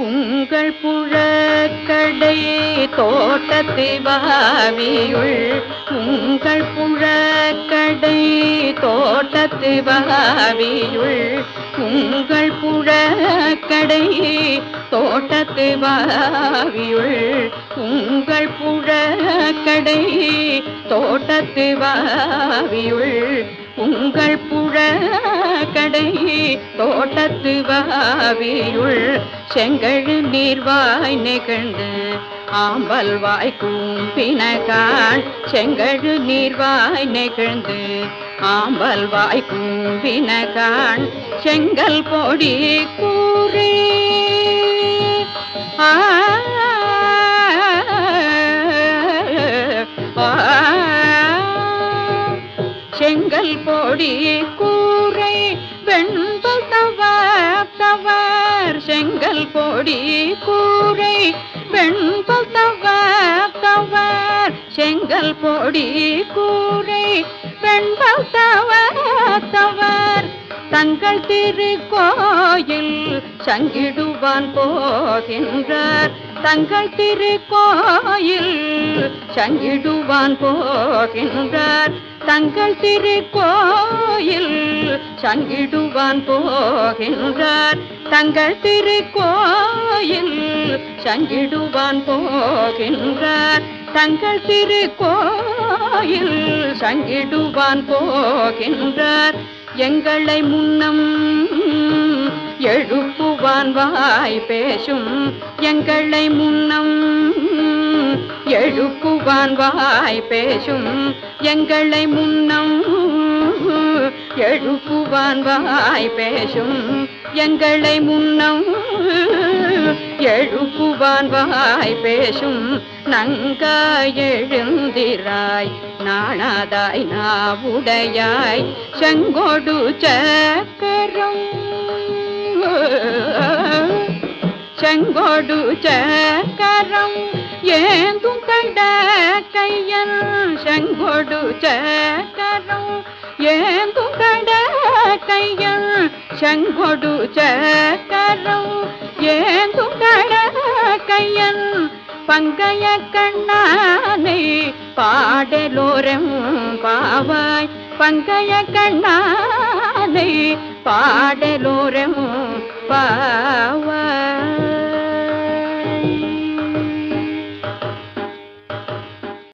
உங்கள் புழக்கடை தோட்டத்து பாவியுள் உங்கள் புழக்கடை தோட்டத்து பாவியுள் உங்கள் புழக்கடை தோட்டத்து பாவியுள் உங்கள் புழக்கடை தோட்டத்து பாவியுள் உங்கள் புழ புழக்கடை தோட்டத்து வாவியுள் செங்கழு நீர்வாய் நிகழ்ந்து ஆம்பல் வாய் கூம்பினகான் செங்கழு நீர்வாய் நிகழ்ந்து ஆம்பல் வாய் கூம்பினகான் செங்கல் பொடி கூறே ஆ செங்கல் பொடி கூ வெண்பல் தவர் தவர் செங்கல் பொடி கூரை. வெண்பல் தவர் தவர் செங்கல் பொடி கூரை. வெண்பல் தவர் தவர் தங்கள் திருக்கோயில் சங்கிடுவான் போகின்றார் தங்கள் திருக்கோயில் சங்கிடுவான் போகின்றார் தங்கள் திருக்கோயில் சங்கிடுவான் போகின்றார். தங்கள் திருக்கோயில் சங்கிடுவான் போகின்றார். தங்கள் திருக்கோயில் சங்கிடுவான் போகின்றார். எங்களை முன்னம் எழுப்புவான் வாய் பேசும். எங்களை முன்னம் எழுப்புவான் வாய் பேசும். எங்களை முன்னம் எழுப்புவான் வாய் பேசும் எங்களை முன்னம். எழுப்புவான் வாய் பேசும் நங்காய் எழுந்திராய். நாணாதாய் நாவுடையாய். செங்கோடு சக்கரம். செங்கோடு சக்கரம். ஏந்தும் கண்ட கையன் செங்கோடு சக்கரம். ஏந்தும் கையில் செங்கொடு சக்கரம் ஏந்தும் கட கையன் பங்கைய கண்ணானை பாடலோரம் பாவாய் பங்கைய கண்ணானை பாடலோரம் பா